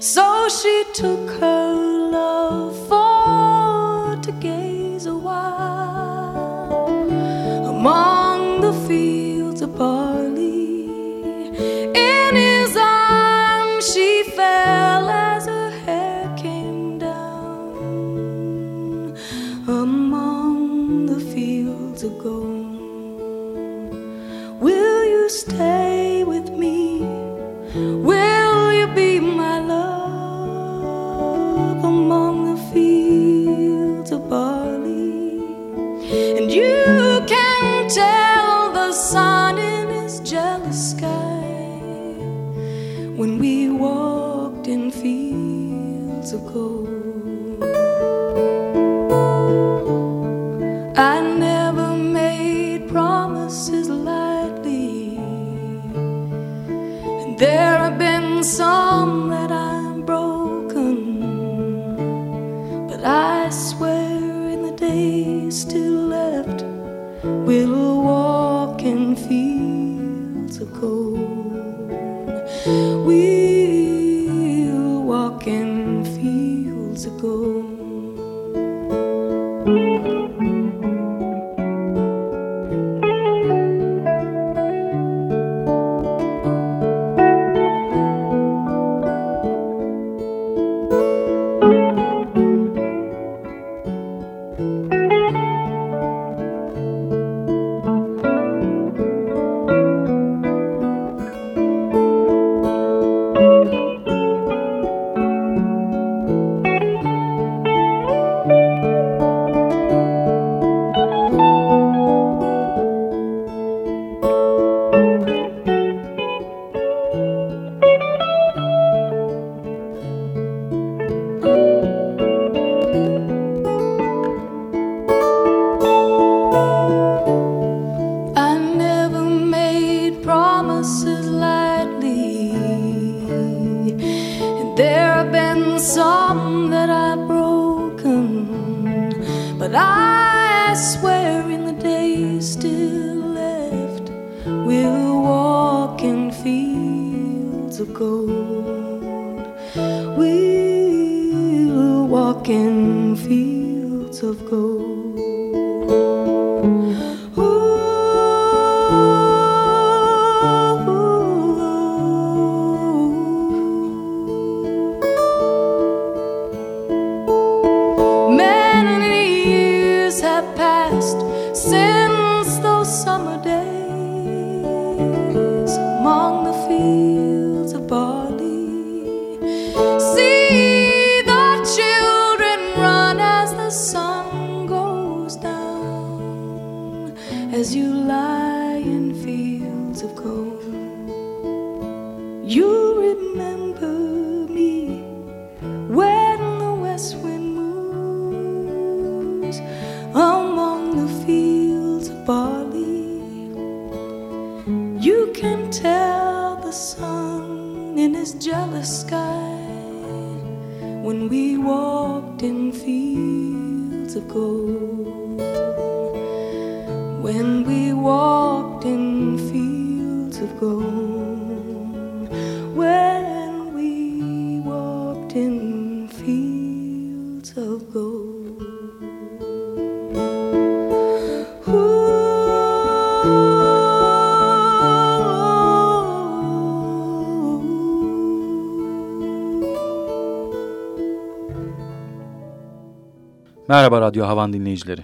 So she took her. fields of gold. can tell the sun in his jealous sky when we walked in fields of gold. When we walked in fields of gold. Merhaba Radyo Havan dinleyicileri.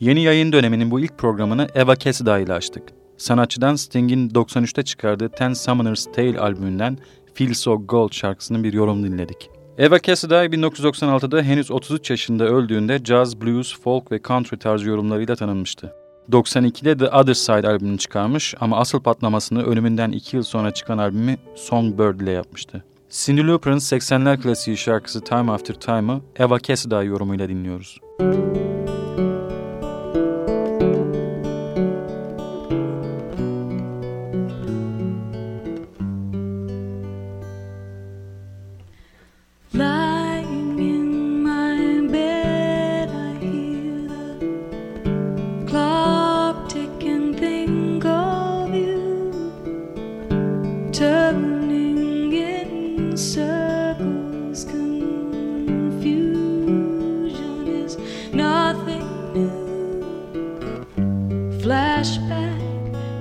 Yeni yayın döneminin bu ilk programını Eva Cassidy ile açtık. Sanatçıdan Sting'in 93'te çıkardığı Ten Summoner's Tale albümünden Feel So Gold şarkısının bir yorum dinledik. Eva Cassidy 1996'da henüz 33 yaşında öldüğünde jazz, blues, folk ve country tarzı yorumlarıyla tanınmıştı. 92'de The Other Side albümünü çıkarmış ama asıl patlamasını ölümünden 2 yıl sonra çıkan albümü Songbird ile yapmıştı. Cyndi Lauper'ın 80'ler klasiği şarkısı Time After Time'ı Eva Cassidy yorumuyla dinliyoruz. Müzik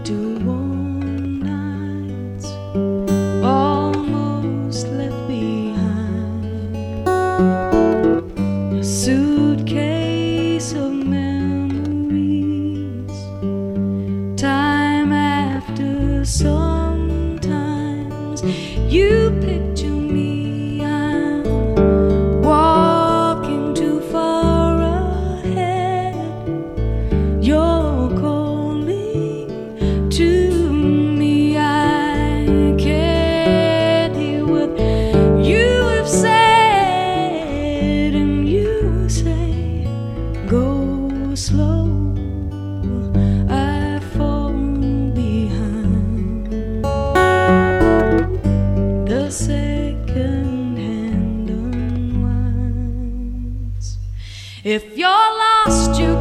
Do to. If you're lost, you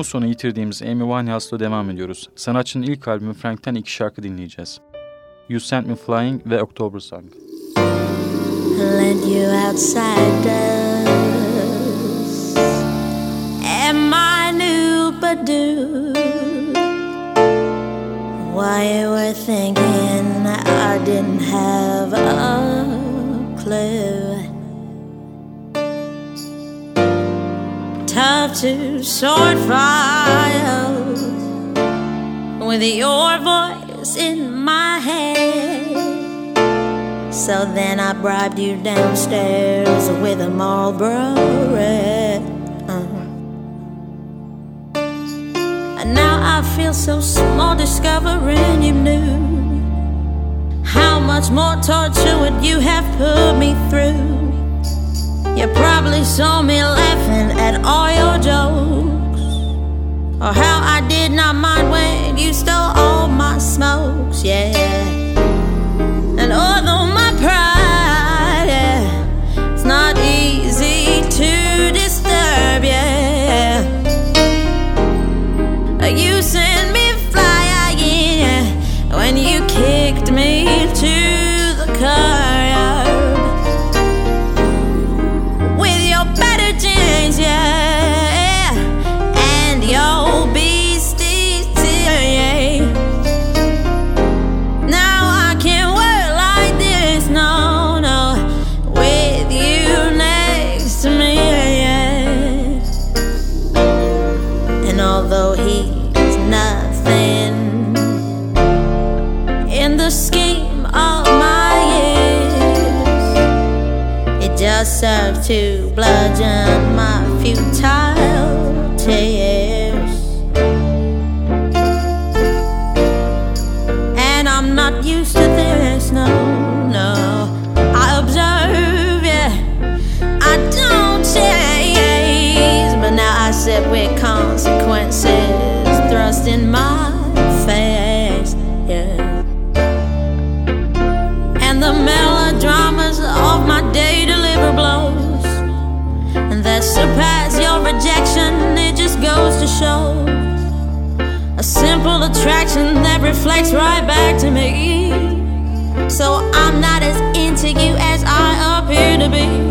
Temmuz sonu yitirdiğimiz Amy Winehouse'la devam ediyoruz. Sanatçının ilk albümü Frank'ten iki şarkı dinleyeceğiz. You Sent Me Flying ve October Song. Let you outsiders And my new Badu Why you were thinking I didn't love to sort files with your voice in my head. So then I bribed you downstairs with a Marlboro red. Uh-huh. And now I feel so small discovering you knew how much more torture would you have put me through. You probably saw me laughing at all your or how I did not mind when you stole all my smokes, yeah. And although in the scheme of my years, it just serves to bludgeon my futile tears. attraction that reflects right back to me. So I'm not as into you as I appear to be.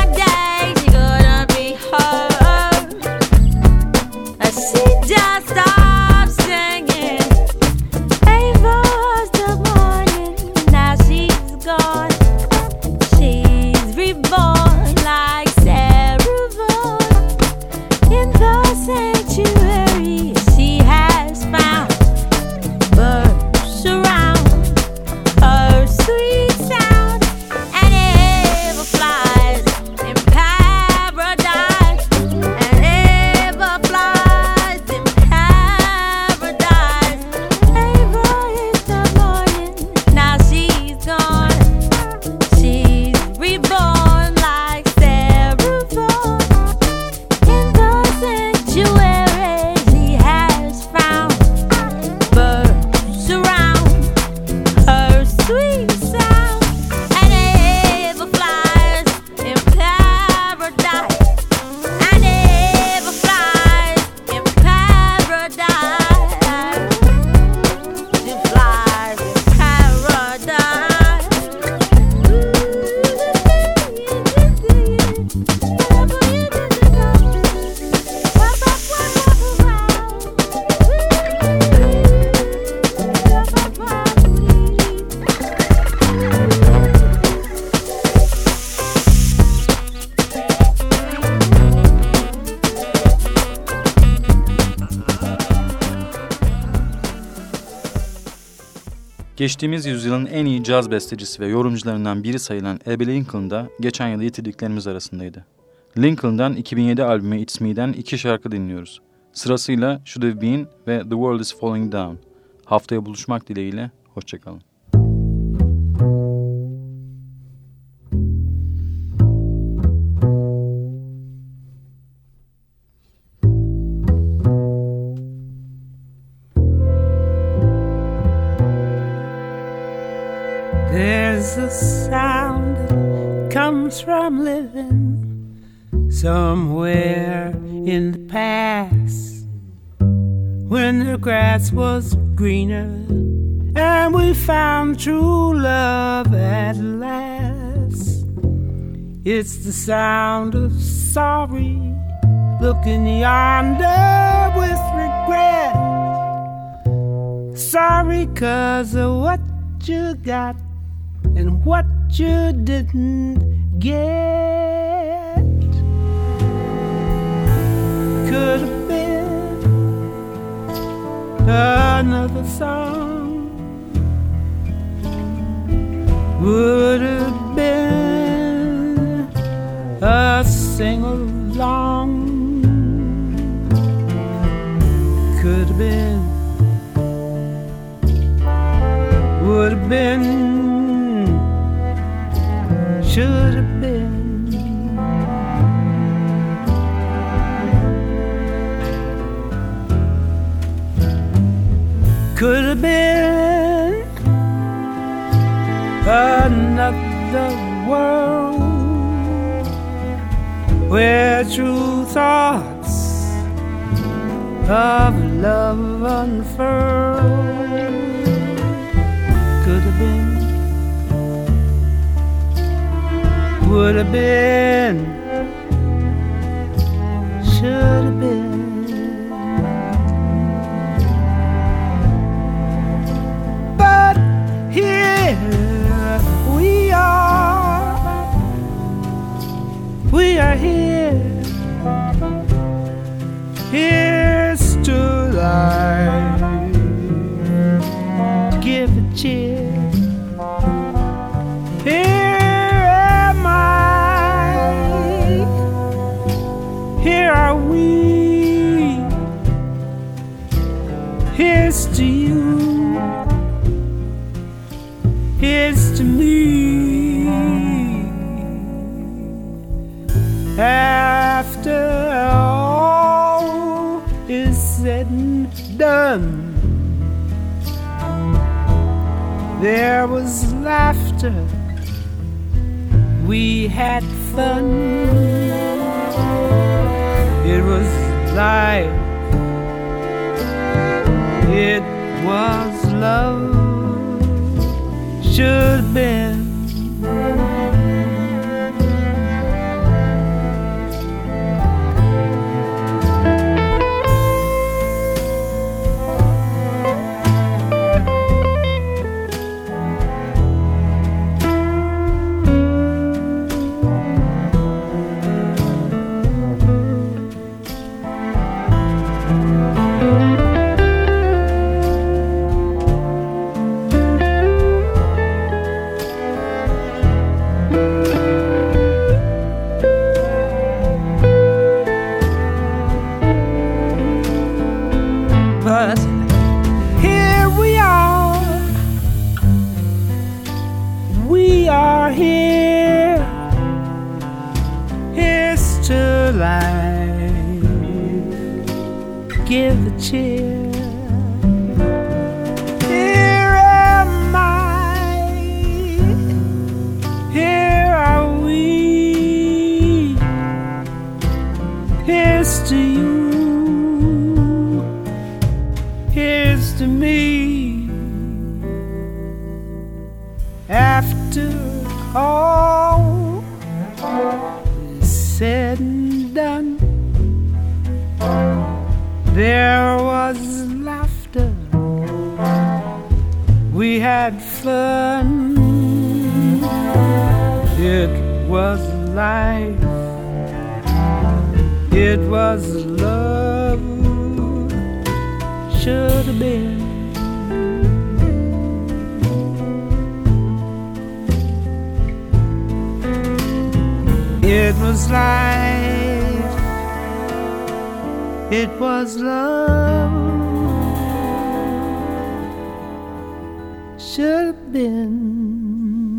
like that. Geçtiğimiz yüzyılın en iyi caz bestecisi ve yorumcularından biri sayılan Abbey Lincoln da geçen yıl yitirdiklerimiz arasındaydı. Lincoln'dan 2007 albümü It's Me'den iki şarkı dinliyoruz. Sırasıyla Should Have Been ve The World Is Falling Down. Haftaya buluşmak dileğiyle, hoşçakalın. Grass was greener and we found true love at last. It's the sound of sorry looking yonder with regret. Sorry, cause of what you got and what you didn't get could another song. Would have been a sing along could have been would have been should another world where true thoughts of love unfurl. Could have been would have been, should have been. But here we are, we are here, here's to life. Give a cheer. Here am I. Here are we. Here's to you. Here's to me. After all is said and done, there was laughter. We had fun. It was life. It was love. Should have been. here's to you, here's to me. After all is said and done, there was laughter, we had fun, it was life it was love should have been. It was life. It was love. Should have been.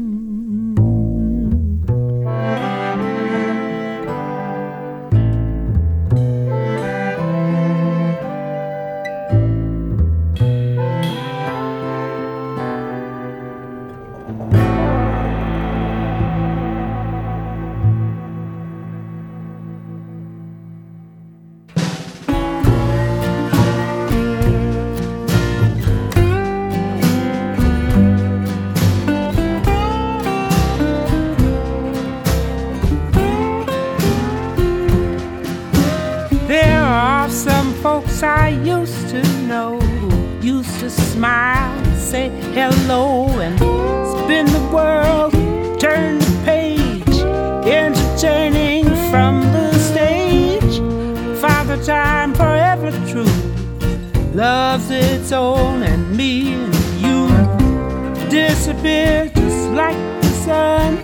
Own, and me and you disappear just like the sun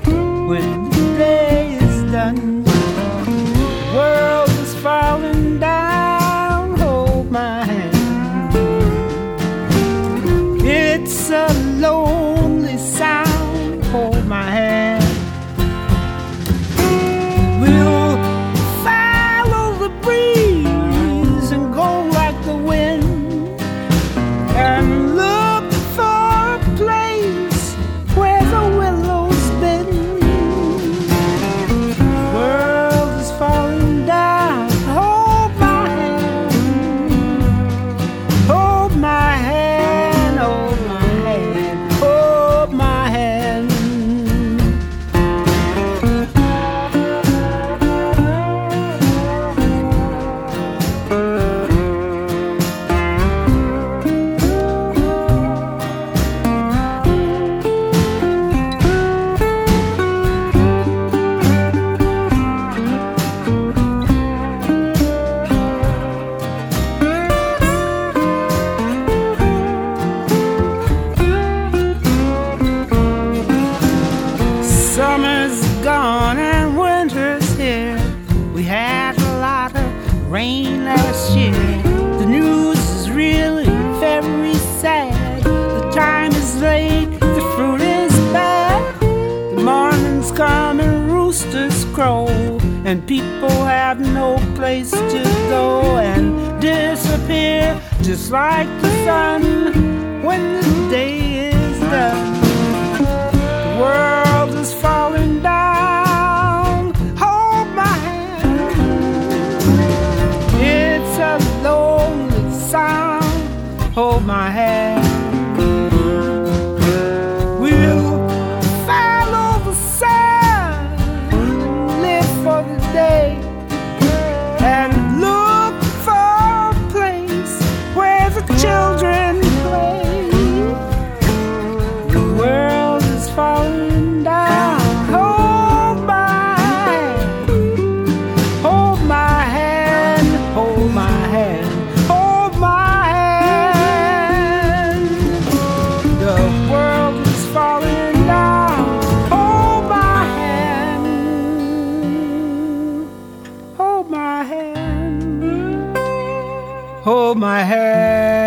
and people have no place to go and disappear just like the sun when the day is done. The world is falling down. Hold my hand. It's a lonely sound. Hold my hand. My hand.